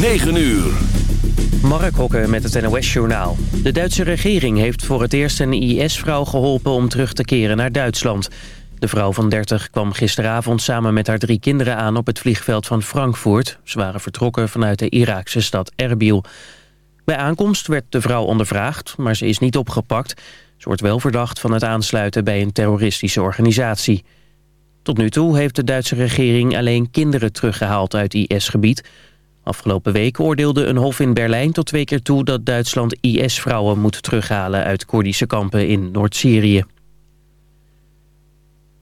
9 uur. Mark Hokke met het NOS-journaal. De Duitse regering heeft voor het eerst een IS-vrouw geholpen om terug te keren naar Duitsland. De vrouw van 30 kwam gisteravond samen met haar drie kinderen aan op het vliegveld van Frankfurt. Ze waren vertrokken vanuit de Iraakse stad Erbil. Bij aankomst werd de vrouw ondervraagd, maar ze is niet opgepakt. Ze wordt wel verdacht van het aansluiten bij een terroristische organisatie. Tot nu toe heeft de Duitse regering alleen kinderen teruggehaald uit IS-gebied... Afgelopen week oordeelde een hof in Berlijn tot twee keer toe... dat Duitsland IS-vrouwen moet terughalen uit Koerdische kampen in Noord-Syrië.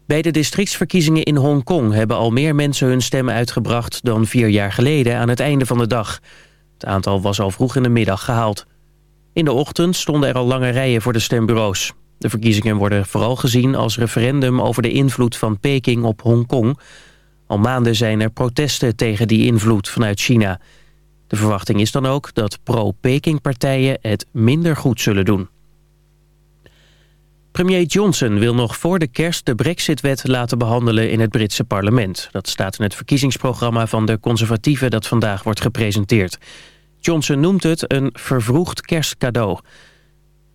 Bij de districtsverkiezingen in Hongkong hebben al meer mensen hun stem uitgebracht... dan vier jaar geleden aan het einde van de dag. Het aantal was al vroeg in de middag gehaald. In de ochtend stonden er al lange rijen voor de stembureaus. De verkiezingen worden vooral gezien als referendum over de invloed van Peking op Hongkong... Al maanden zijn er protesten tegen die invloed vanuit China. De verwachting is dan ook dat pro-Peking-partijen het minder goed zullen doen. Premier Johnson wil nog voor de kerst de Brexit-wet laten behandelen in het Britse parlement. Dat staat in het verkiezingsprogramma van de conservatieven dat vandaag wordt gepresenteerd. Johnson noemt het een vervroegd kerstcadeau.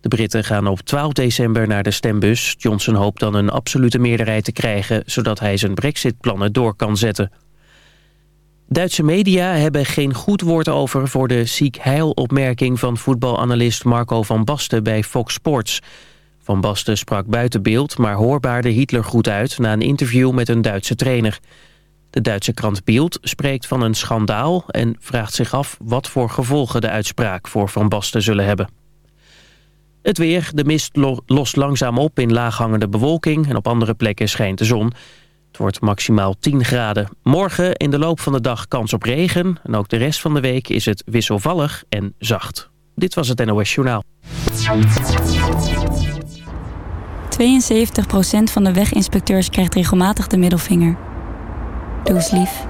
De Britten gaan op 12 december naar de stembus. Johnson hoopt dan een absolute meerderheid te krijgen... zodat hij zijn brexit-plannen door kan zetten. Duitse media hebben geen goed woord over... voor de ziek heil-opmerking van voetbalanalist Marco van Basten bij Fox Sports. Van Basten sprak buiten beeld, maar hoorbaarde Hitler goed uit... na een interview met een Duitse trainer. De Duitse krant Bild spreekt van een schandaal... en vraagt zich af wat voor gevolgen de uitspraak voor Van Basten zullen hebben. Het weer, de mist lost langzaam op in laaghangende bewolking... en op andere plekken schijnt de zon. Het wordt maximaal 10 graden. Morgen in de loop van de dag kans op regen... en ook de rest van de week is het wisselvallig en zacht. Dit was het NOS Journaal. 72% van de weginspecteurs krijgt regelmatig de middelvinger. Doe eens lief.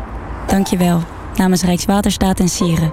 Dank je wel. Namens Rijkswaterstaat en Sieren.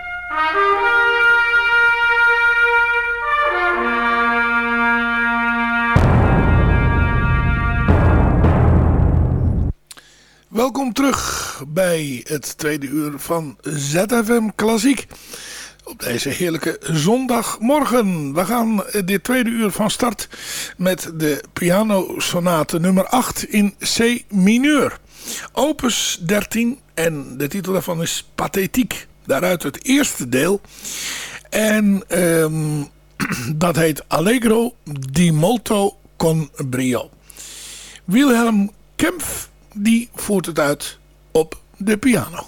Welkom terug bij het tweede uur van ZFM Klassiek. Op deze heerlijke zondagmorgen. We gaan dit tweede uur van start met de pianosonate nummer 8 in C mineur. Opus 13 en de titel daarvan is Pathetiek. Daaruit het eerste deel. En um, dat heet Allegro di molto con brio. Wilhelm Kempf die voert het uit op de piano.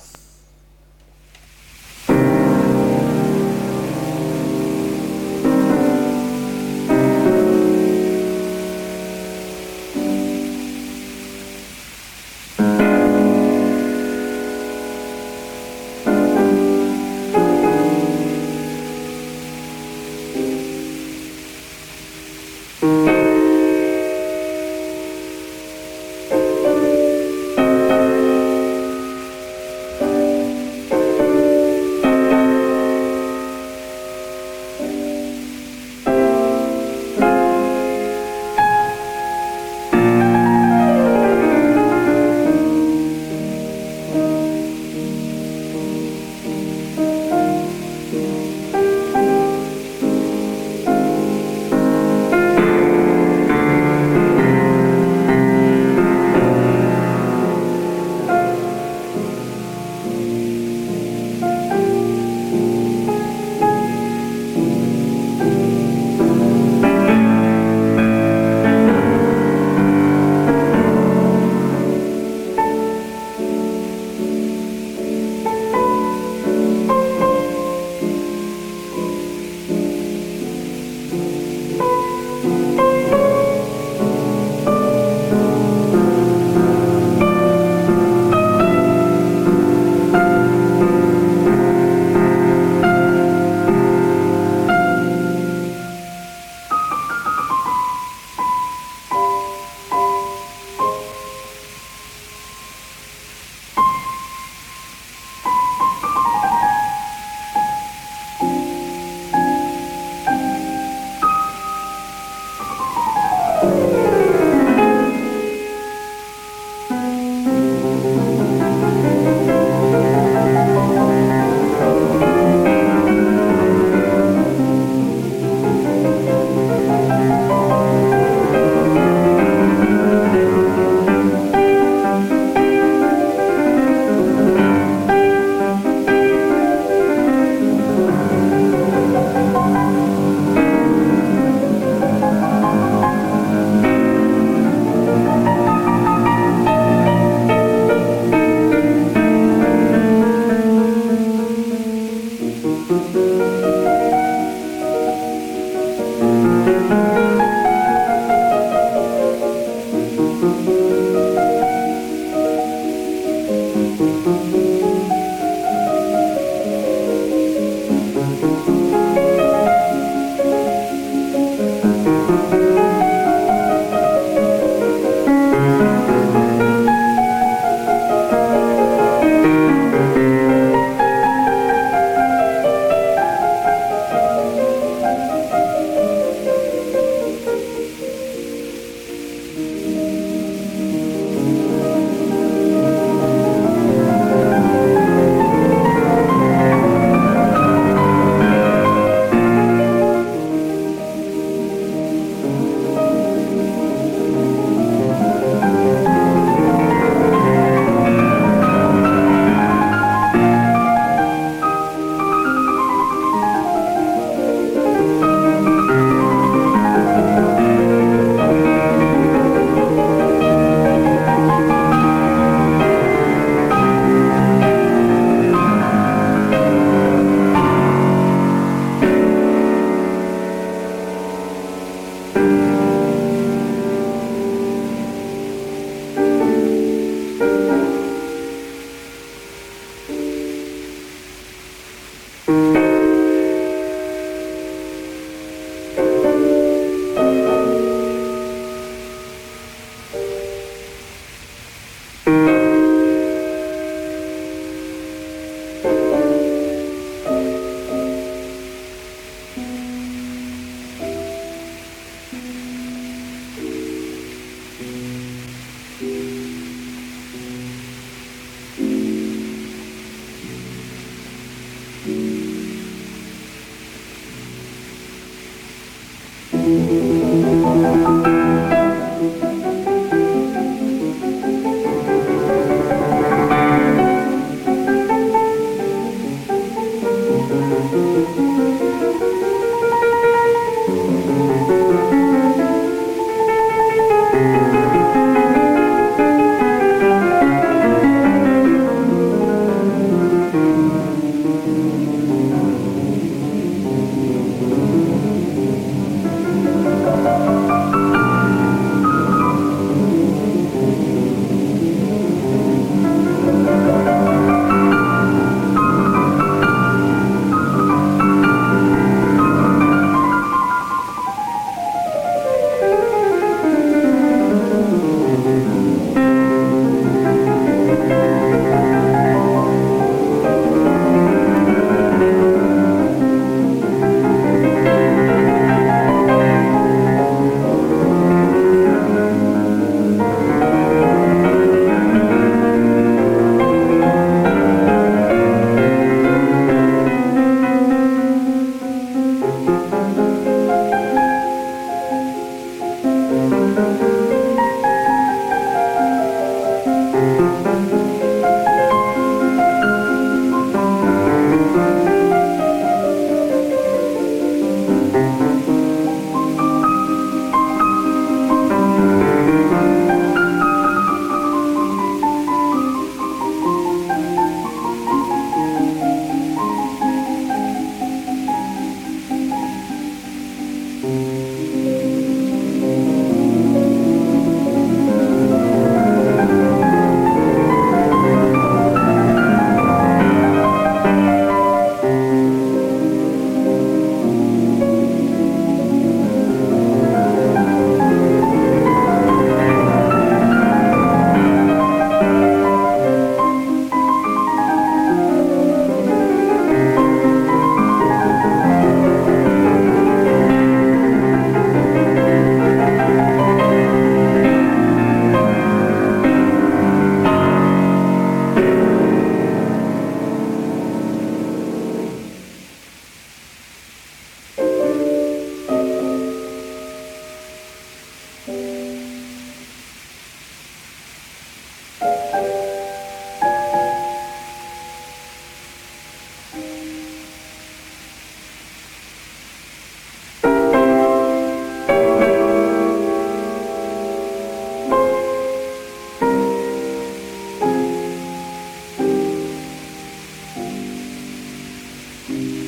Thank you.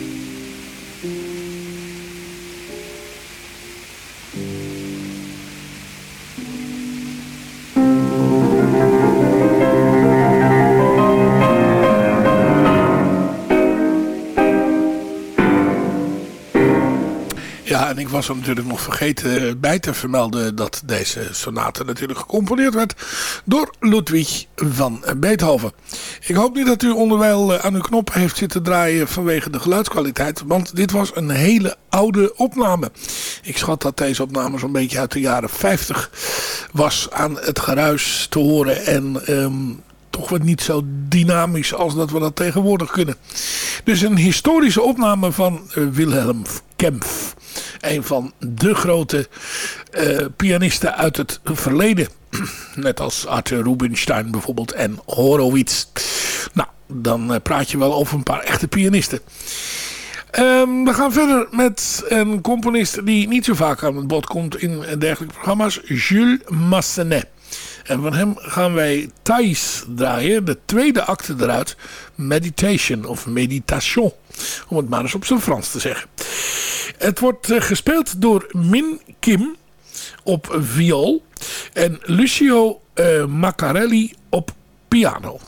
En ik was er natuurlijk nog vergeten eh, bij te vermelden dat deze sonate natuurlijk gecomponeerd werd door Ludwig van Beethoven. Ik hoop niet dat u onderwijl eh, aan uw knop heeft zitten draaien vanwege de geluidskwaliteit, want dit was een hele oude opname. Ik schat dat deze opname zo'n beetje uit de jaren 50 was aan het geruis te horen en... Um, toch wat niet zo dynamisch als dat we dat tegenwoordig kunnen. Dus een historische opname van uh, Wilhelm Kempf. Een van de grote uh, pianisten uit het verleden. Net als Arthur Rubinstein bijvoorbeeld en Horowitz. Nou, dan uh, praat je wel over een paar echte pianisten. Um, we gaan verder met een componist die niet zo vaak aan het bod komt in dergelijke programma's. Jules Massenet. En van hem gaan wij Thais draaien. De tweede acte eruit. Meditation of Meditation. Om het maar eens op zijn Frans te zeggen. Het wordt eh, gespeeld door Min Kim op viool. En Lucio uh, Maccarelli op piano.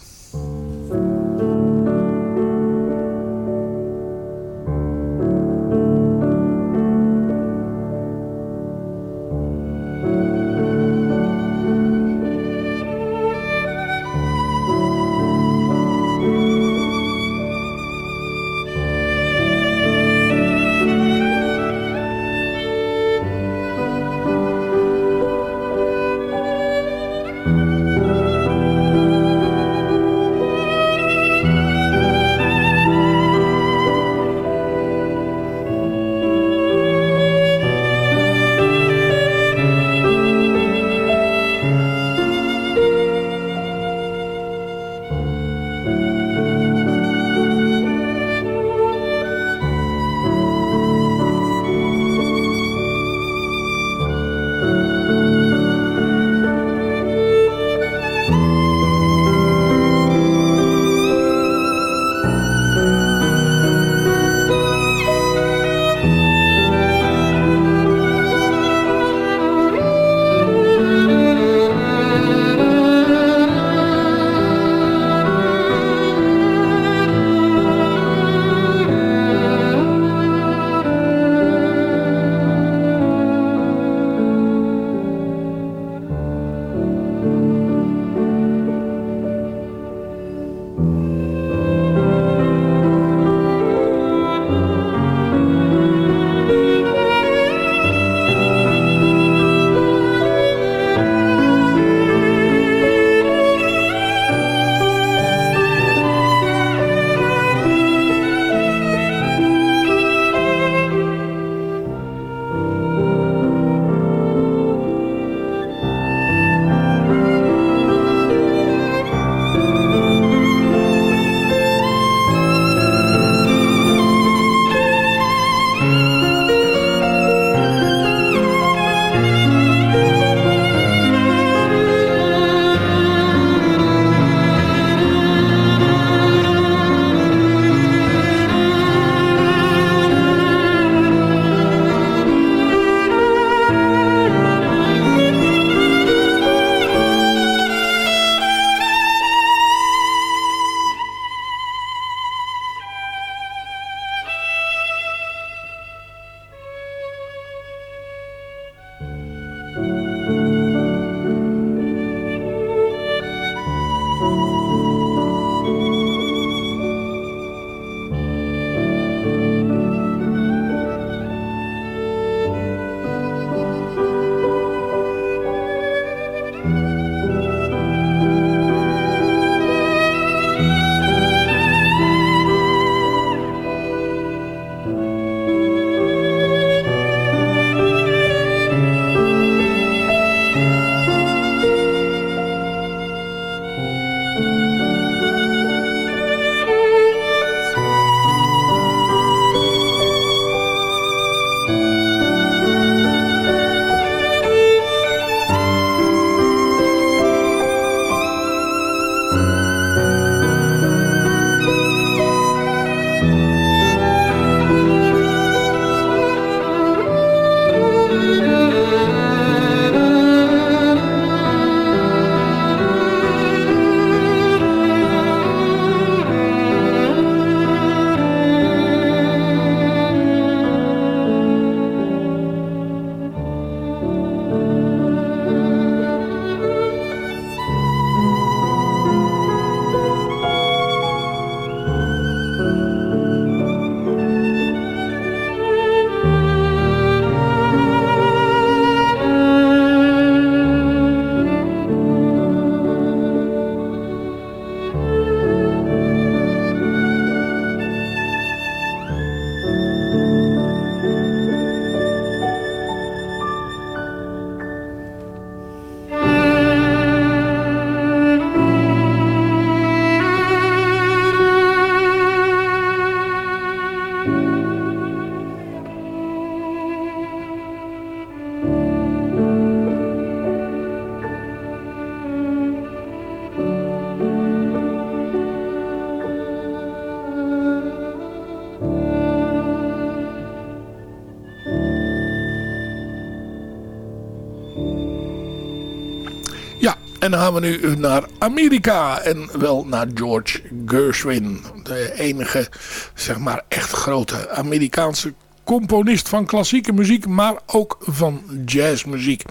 Gaan we nu naar Amerika en wel naar George Gershwin. De enige, zeg maar, echt grote Amerikaanse componist van klassieke muziek, maar ook van jazzmuziek.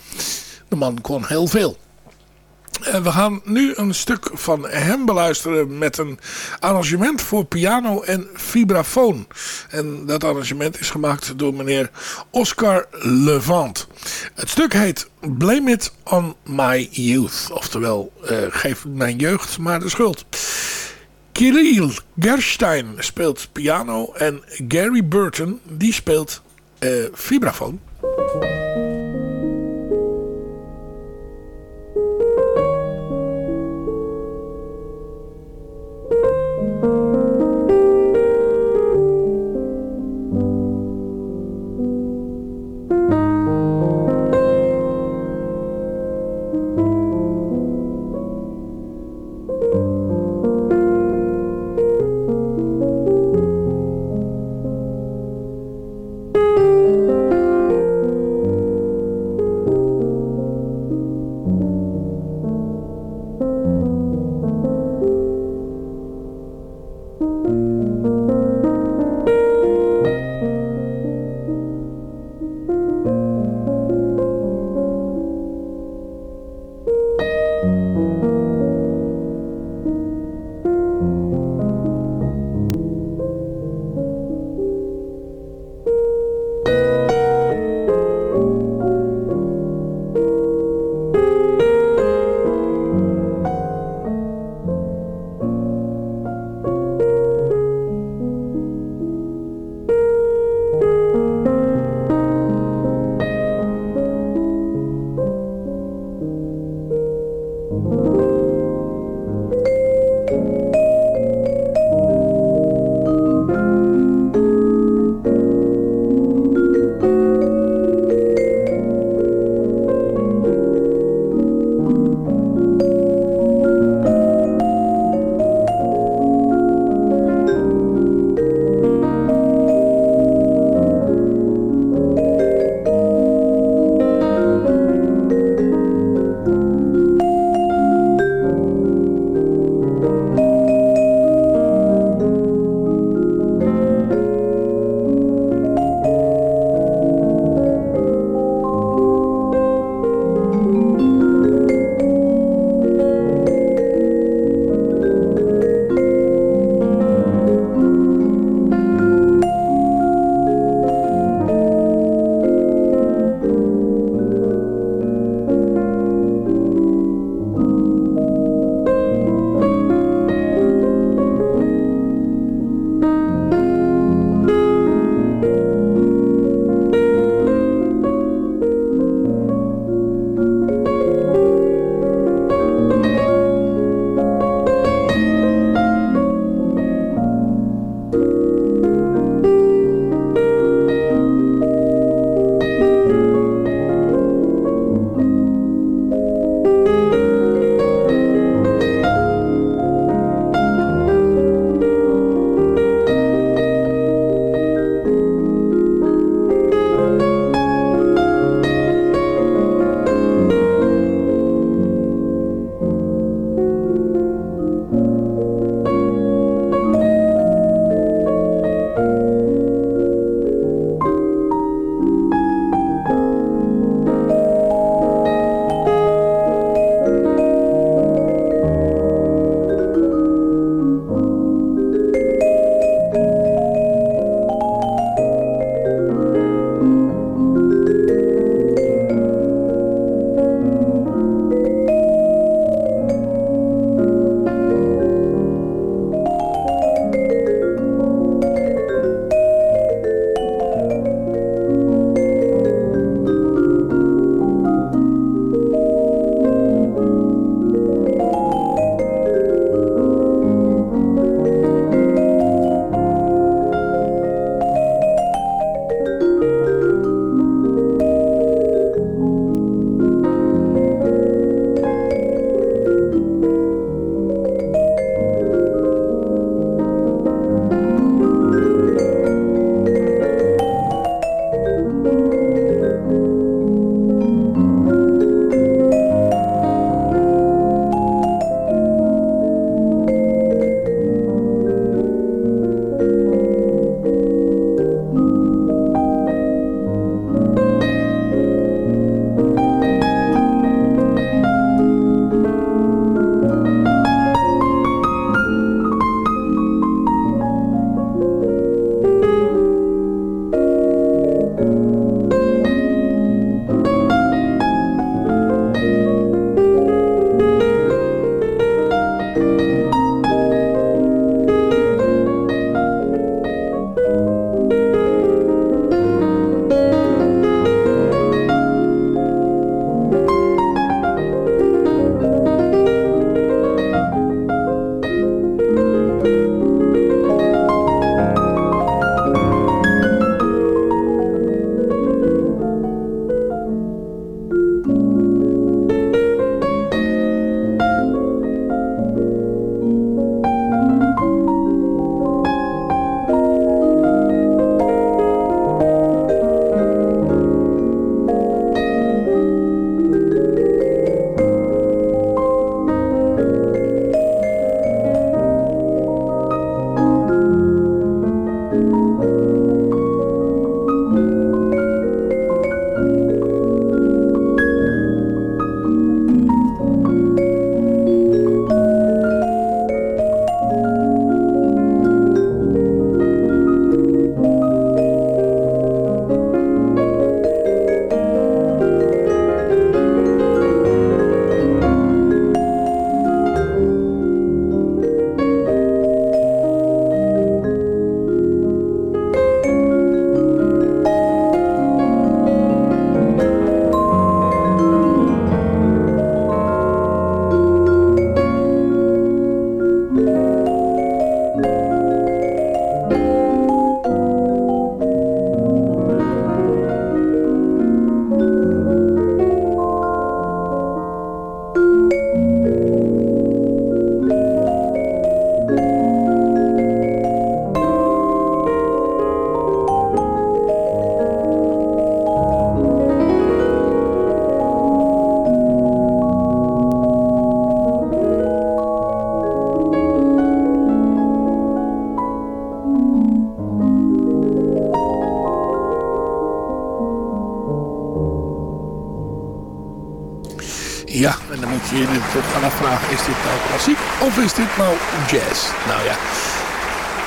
De man kon heel veel. En we gaan nu een stuk van hem beluisteren met een arrangement voor piano en vibrafoon. En dat arrangement is gemaakt door meneer Oscar Levant. Het stuk heet Blame It On My Youth. Oftewel, uh, geef mijn jeugd maar de schuld. Kirill Gerstein speelt piano en Gary Burton die speelt uh, vibrafoon.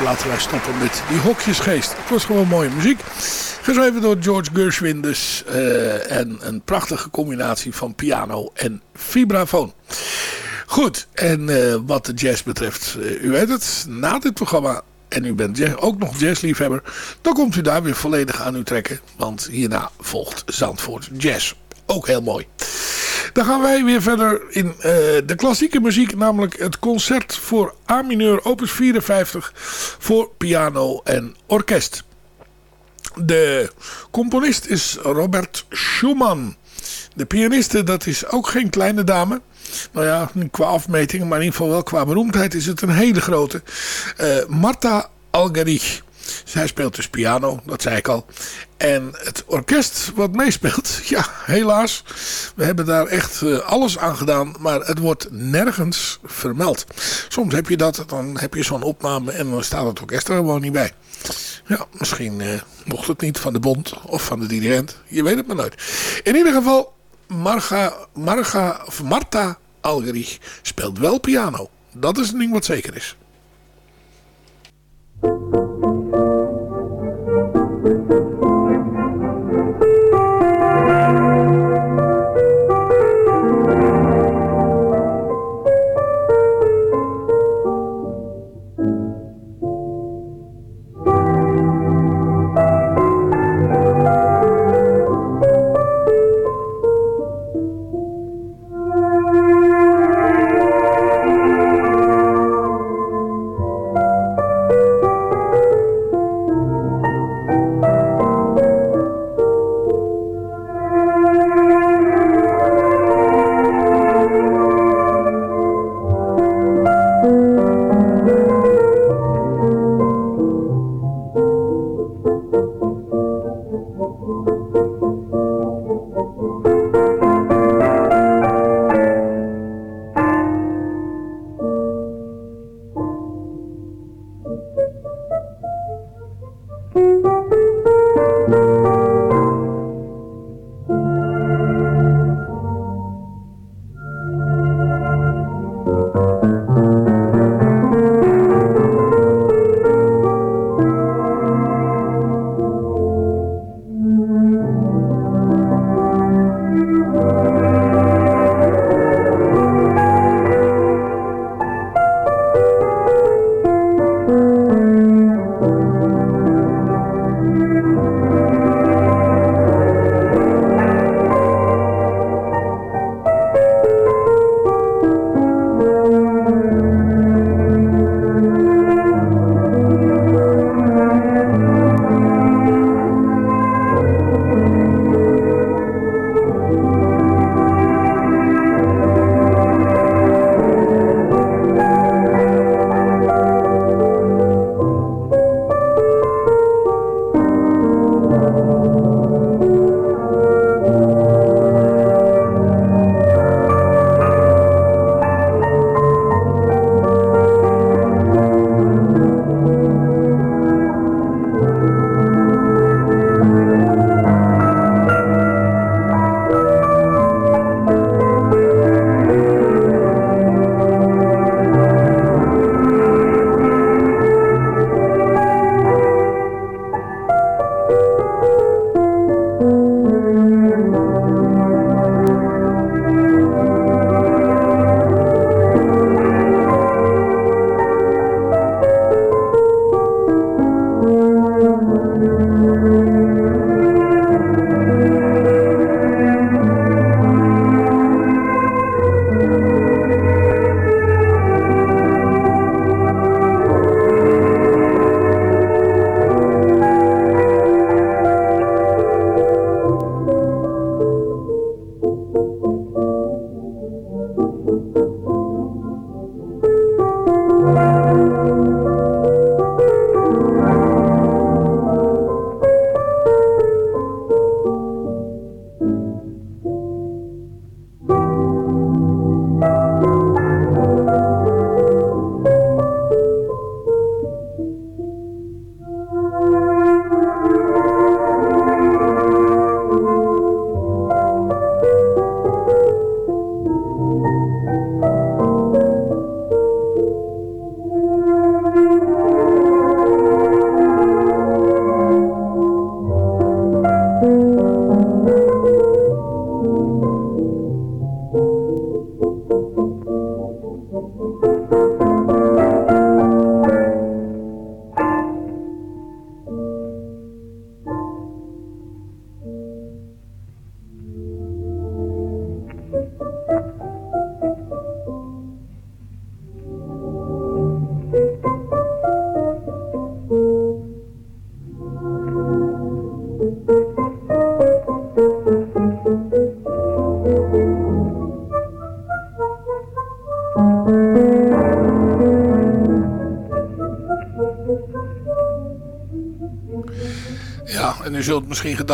Laten wij stoppen met die hokjesgeest. Het was gewoon mooie muziek. Geschreven door George Gershwin dus. Uh, en een prachtige combinatie van piano en vibrafoon. Goed, en uh, wat de jazz betreft, uh, u weet het, na dit programma en u bent ook nog jazzliefhebber, dan komt u daar weer volledig aan u trekken. Want hierna volgt Zandvoort Jazz. Ook heel mooi. Dan gaan wij weer verder in uh, de klassieke muziek, namelijk het concert voor A-mineur opus 54 voor piano en orkest. De componist is Robert Schumann. De pianiste, dat is ook geen kleine dame. Nou ja, qua afmeting, maar in ieder geval wel qua beroemdheid is het een hele grote. Uh, Marta Algerich. Zij speelt dus piano, dat zei ik al. En het orkest wat meespeelt, ja, helaas. We hebben daar echt uh, alles aan gedaan, maar het wordt nergens vermeld. Soms heb je dat, dan heb je zo'n opname en dan staat het orkest er gewoon niet bij. Ja, misschien uh, mocht het niet van de bond of van de dirigent. Je weet het maar nooit. In ieder geval, Marga, Marga, of Marta Algerich speelt wel piano. Dat is een ding wat zeker is.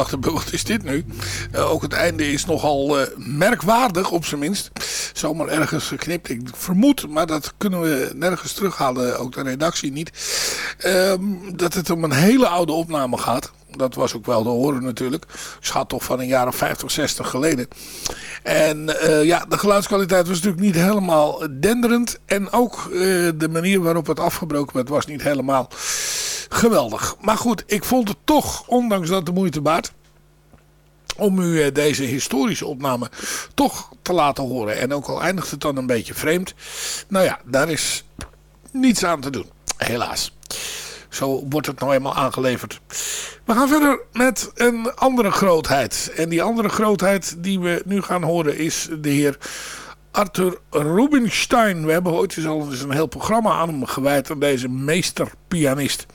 Hebben, wat is dit nu? Uh, ook het einde is nogal uh, merkwaardig, op zijn minst. Zomaar ergens geknipt. Ik vermoed, maar dat kunnen we nergens terughalen, ook de redactie niet. Uh, dat het om een hele oude opname gaat. Dat was ook wel te horen natuurlijk. Schat toch van een jaar of 50, 60 geleden. En uh, ja, de geluidskwaliteit was natuurlijk niet helemaal denderend. En ook de manier waarop het afgebroken werd was niet helemaal geweldig. Maar goed, ik vond het toch, ondanks dat de moeite baart om u eh, deze historische opname toch te laten horen. En ook al eindigt het dan een beetje vreemd. Nou ja, daar is niets aan te doen. Helaas. Zo wordt het nou eenmaal aangeleverd. We gaan verder met een andere grootheid. En die andere grootheid die we nu gaan horen is de heer Arthur Rubinstein. We hebben ooit eens al eens een heel programma aan hem gewijd. Aan deze meesterpianist.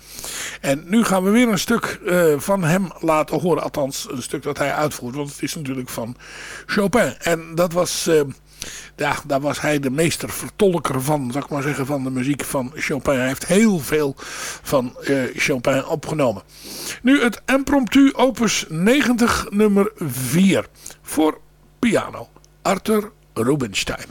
En nu gaan we weer een stuk uh, van hem laten horen. Althans, een stuk dat hij uitvoert. Want het is natuurlijk van Chopin. En dat was... Ja, daar was hij de meestervertolker van, zou ik maar zeggen, van de muziek van Chopin. Hij heeft heel veel van uh, Chopin opgenomen. Nu het impromptu opus 90 nummer 4 voor piano. Arthur Rubinstein.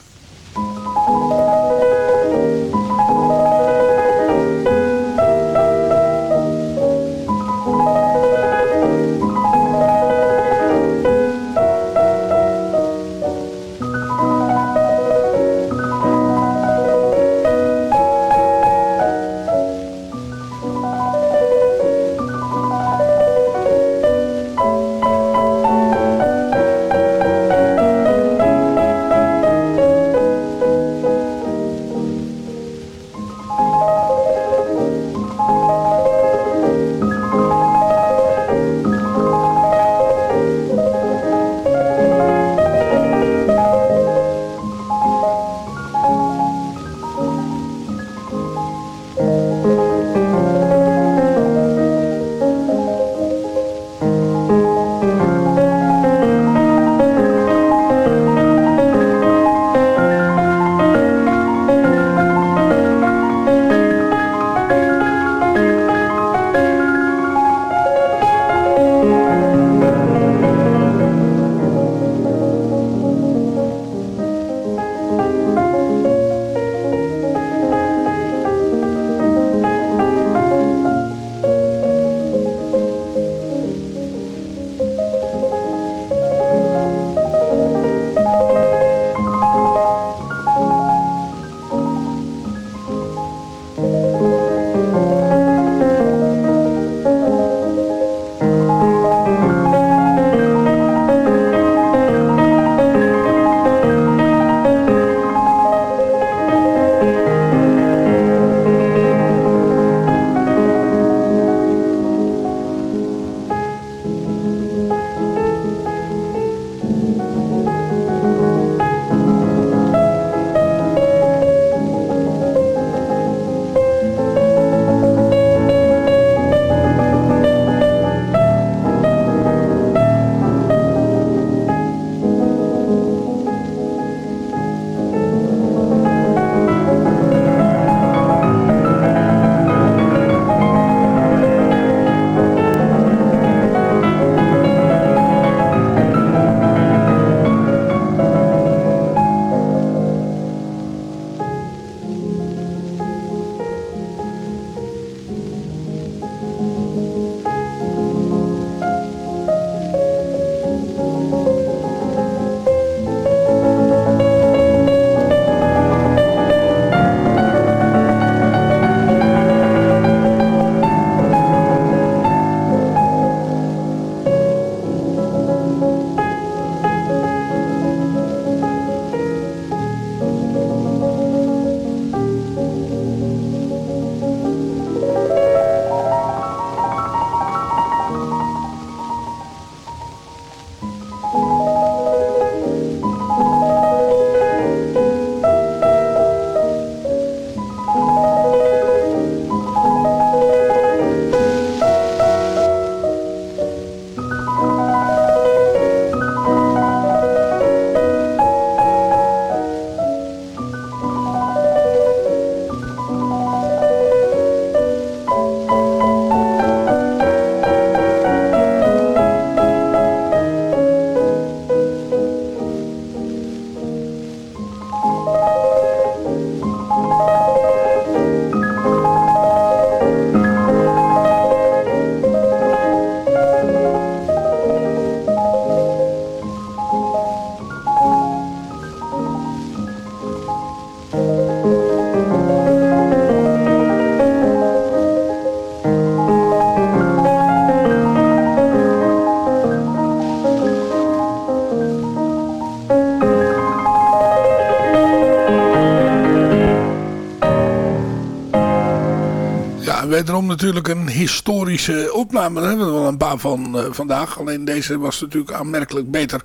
Wederom natuurlijk een historische opname. Hebben we wel een paar van uh, vandaag. Alleen deze was natuurlijk aanmerkelijk beter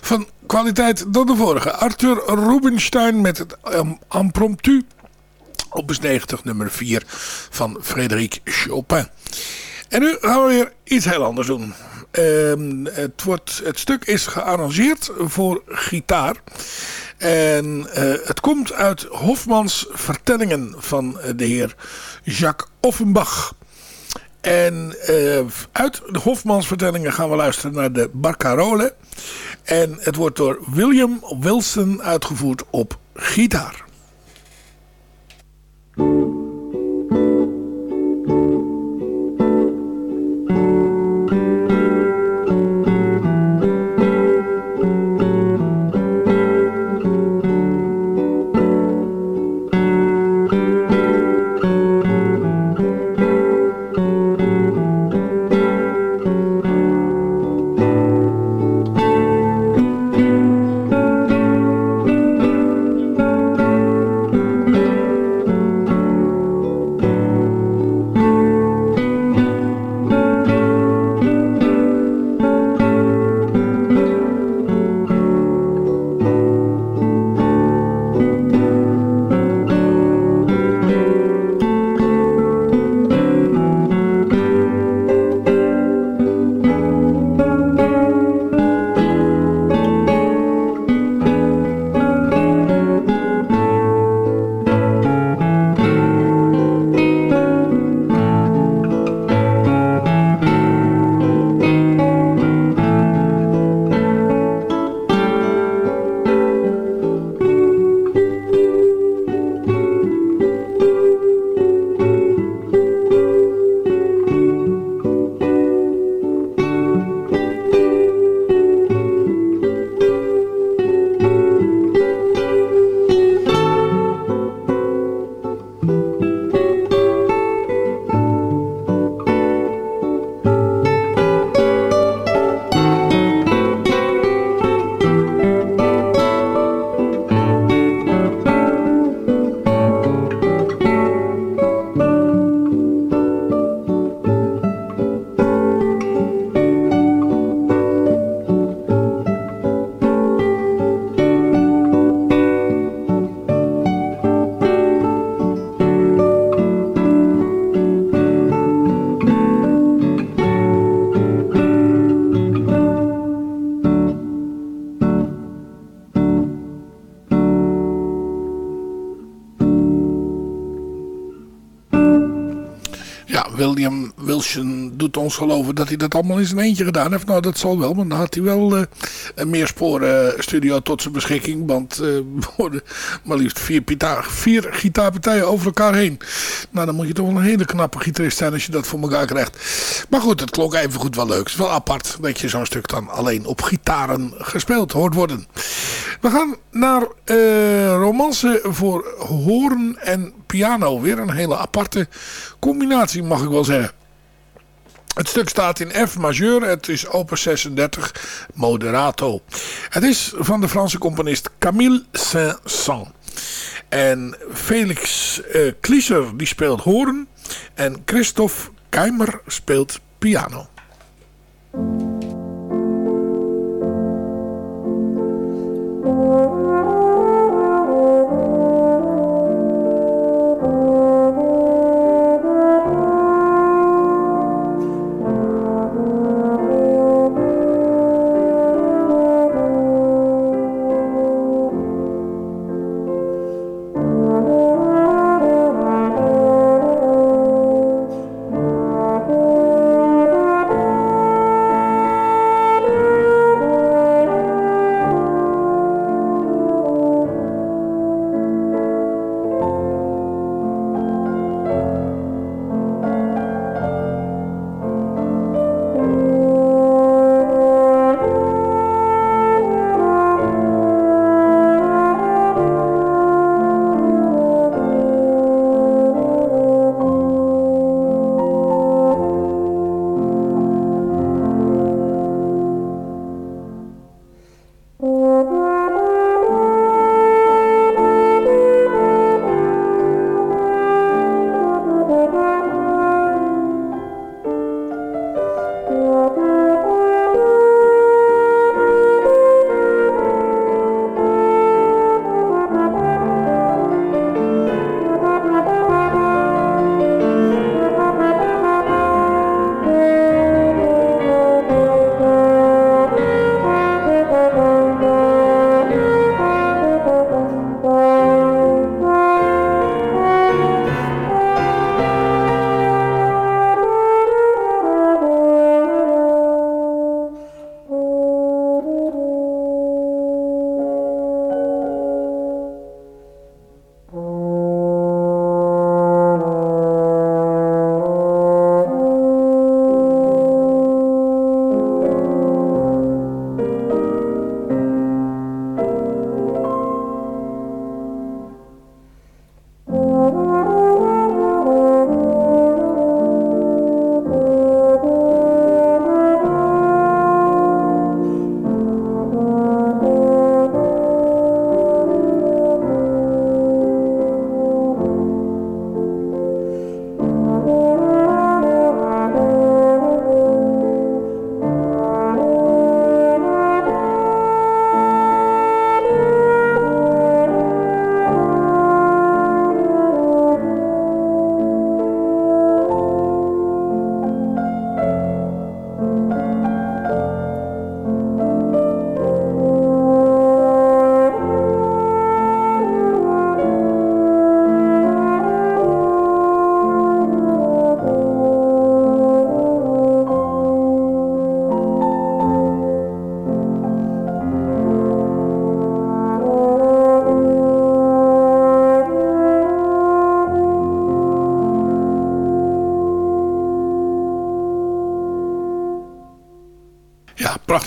van kwaliteit dan de vorige. Arthur Rubinstein met het Impromptu. Opus 90 nummer 4 van Frédéric Chopin. En nu gaan we weer iets heel anders doen. Uh, het, wordt, het stuk is gearrangeerd voor gitaar. En uh, het komt uit Hofmans vertellingen van de heer Jacques Offenbach. En uh, uit de Hofmans vertellingen gaan we luisteren naar de Barcarole. En het wordt door William Wilson uitgevoerd op gitaar. Ons geloven dat hij dat allemaal in zijn eentje gedaan heeft. Nou, dat zal wel, maar dan had hij wel uh, een meersporen studio tot zijn beschikking. Want uh, worden maar liefst vier, vier gitaarpartijen over elkaar heen. Nou, dan moet je toch wel een hele knappe gitarist zijn als je dat voor elkaar krijgt. Maar goed, het klonk even goed wel leuk. Het is wel apart dat je zo'n stuk dan alleen op gitaren gespeeld hoort worden. We gaan naar uh, romance voor horen en piano. Weer een hele aparte combinatie mag ik wel zeggen. Het stuk staat in F majeur. Het is opus 36, Moderato. Het is van de Franse componist Camille Saint-Saëns. En Felix uh, Klieser die speelt horen. En Christophe Keimer speelt piano.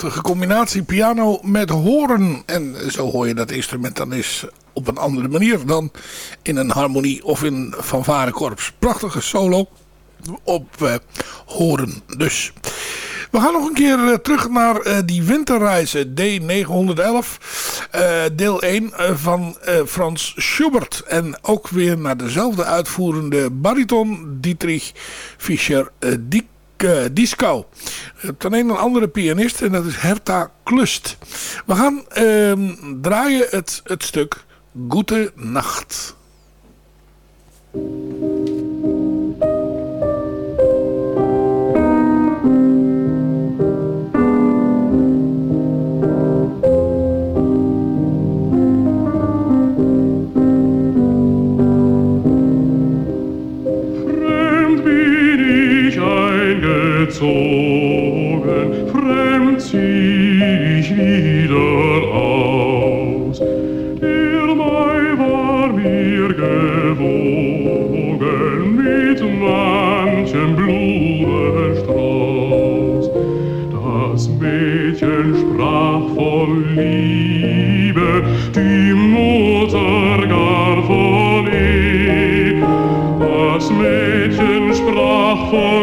Prachtige combinatie. Piano met horen. En zo hoor je dat instrument dan eens op een andere manier dan in een harmonie of in fanfarekorps. Prachtige solo op uh, horen dus. We gaan nog een keer uh, terug naar uh, die winterreizen D911. deel 1 van Frans Schubert. En ook weer naar dezelfde uitvoerende bariton Dietrich Fischer-Dick uh, Disco. Ten een andere pianist en dat is Herta Klust. We gaan uh, draaien het, het stuk Goede Nacht. Gezogen, fremd zieh ich wieder aus. Der Mai war mir gewogen mit manchem Blumenstrauß. Das Mädchen sprach von Liebe, die Mutter gar von Ehe. Das Mädchen sprach von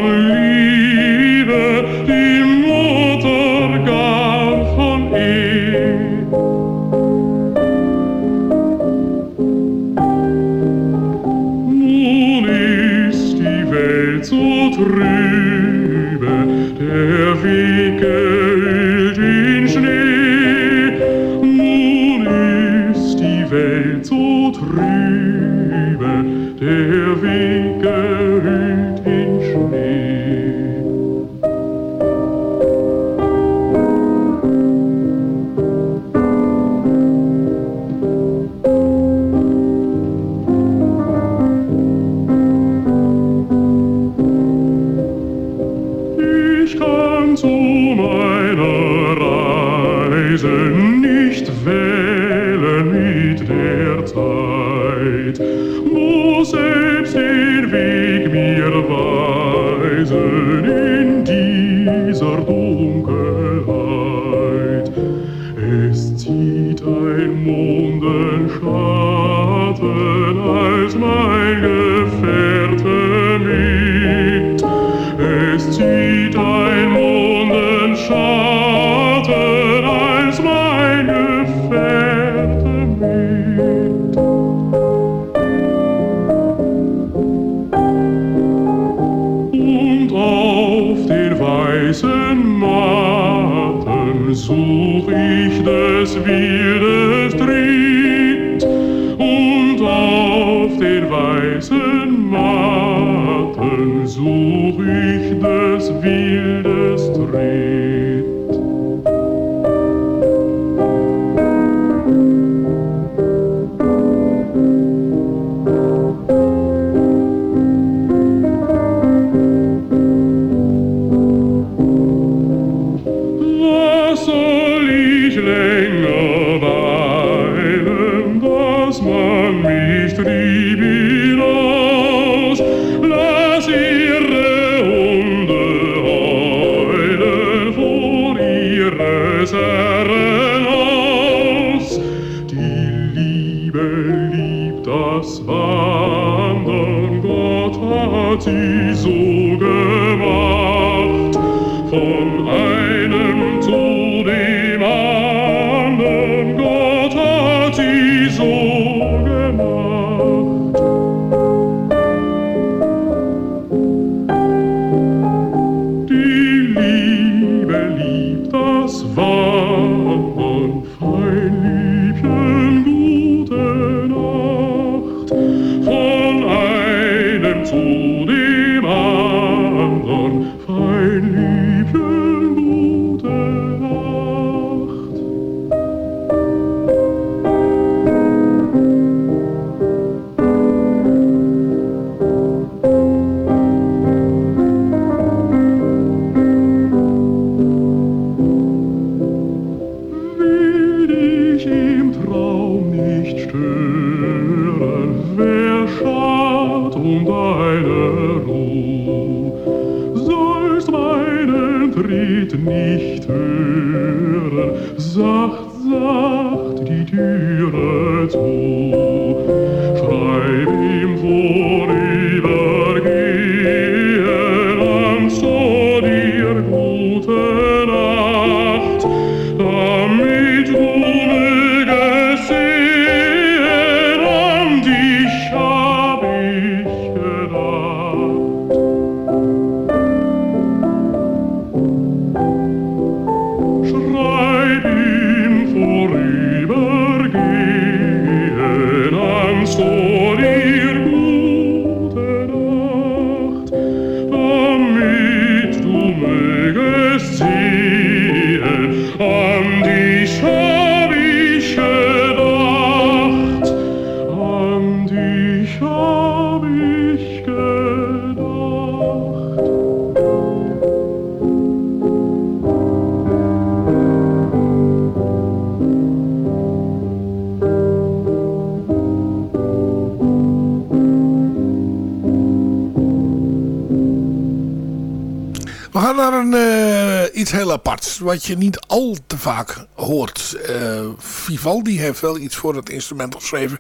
Wat je niet al te vaak hoort. Eh, Vivaldi heeft wel iets voor het instrument geschreven.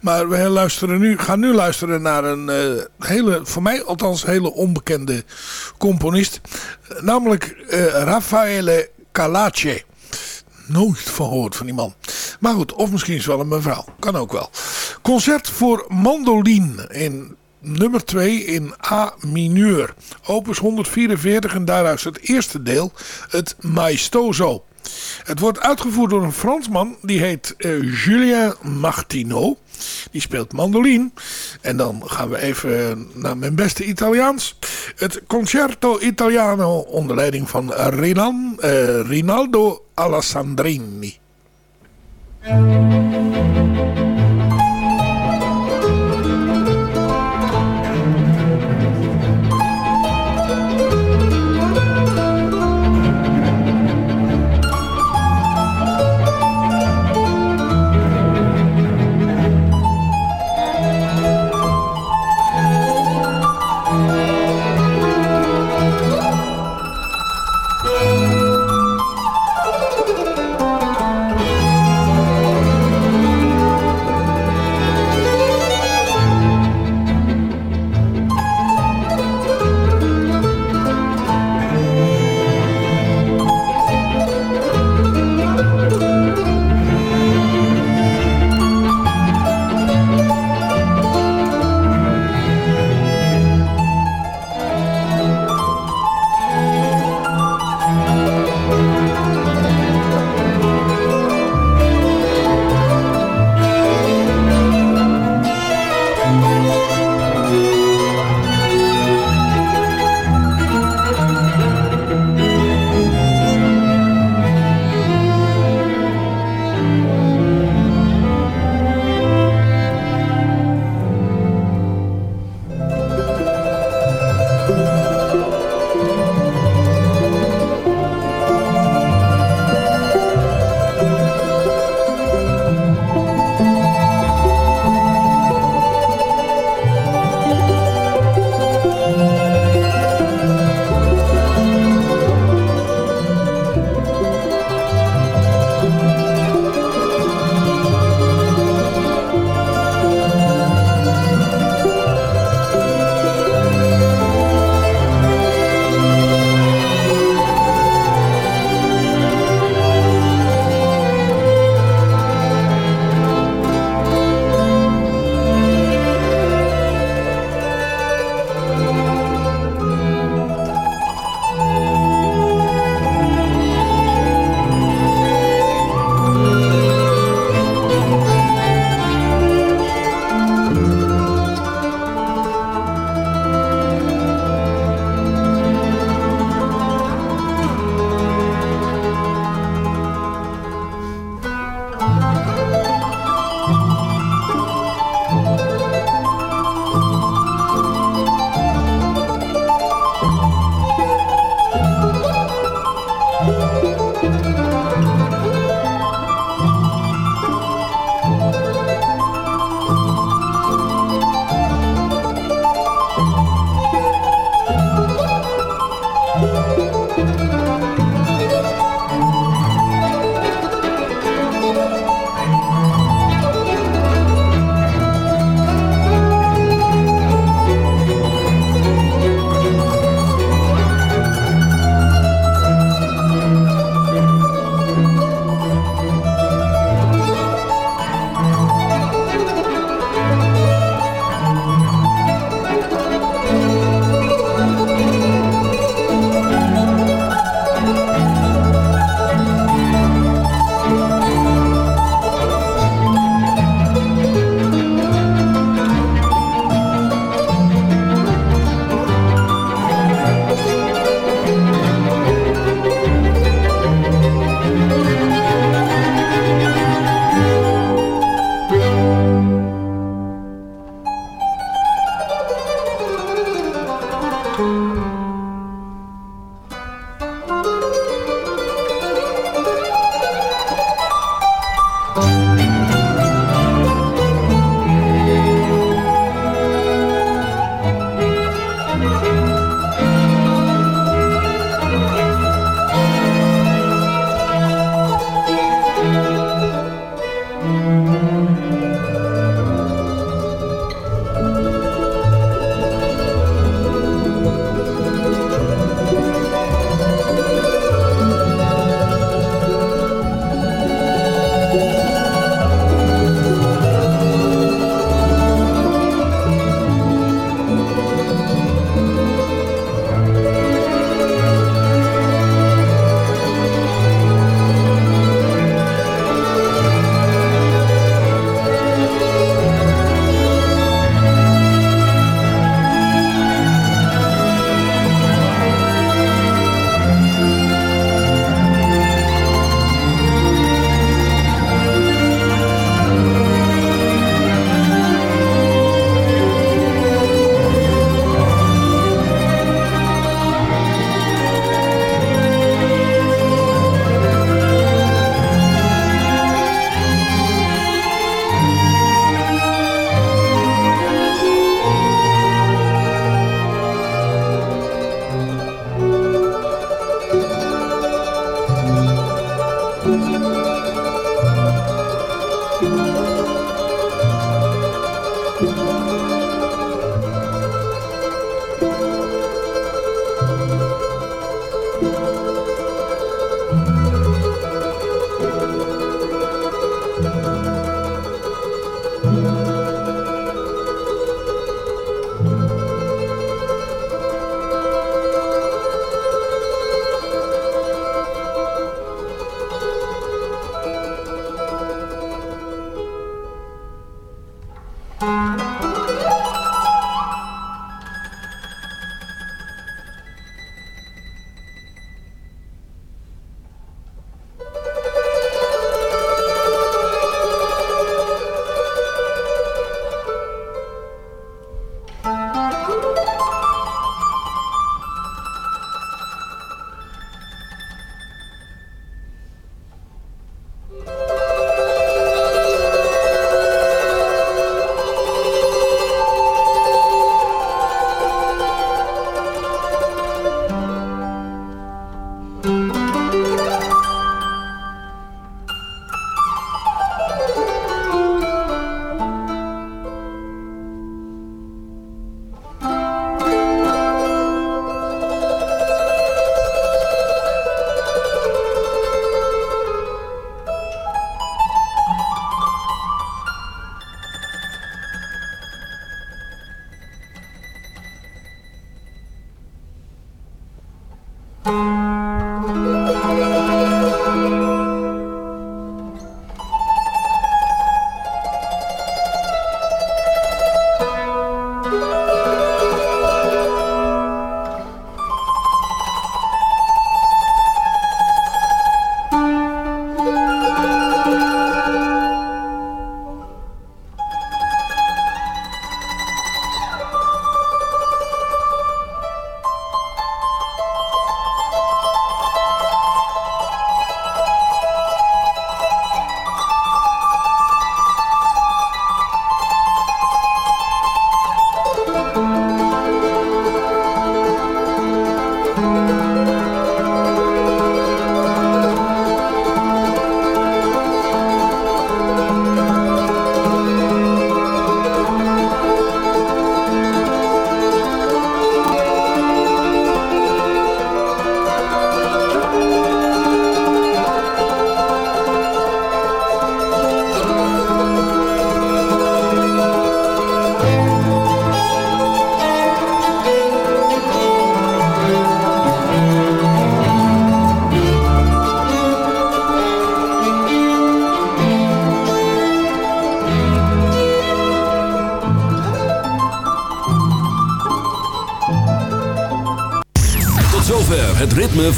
Maar we luisteren nu, gaan nu luisteren naar een eh, hele, voor mij althans hele onbekende componist. Namelijk eh, Raffaele Calace. Nooit van gehoord van die man. Maar goed, of misschien is wel een mevrouw. Kan ook wel. Concert voor mandolin in nummer 2 in A mineur. Opus 144 en daaruit het eerste deel, het Maestoso. Het wordt uitgevoerd door een Fransman, die heet eh, Julien Martineau. Die speelt mandolin. En dan gaan we even naar mijn beste Italiaans. Het Concerto Italiano onder leiding van eh, Rinaldo Alessandrini.